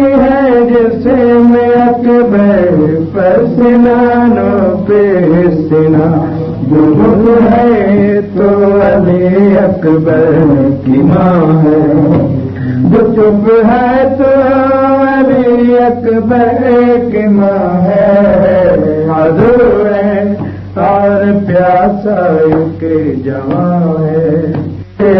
ہے جسے میں اکبر پر سنانوں پہ سنا جو چپ ہے تو علی اکبر کی ماں ہے، جو چپ ہے تو علی اکبر کی ماں ہے حضور ہے اور پیاسا کے جوان ہے۔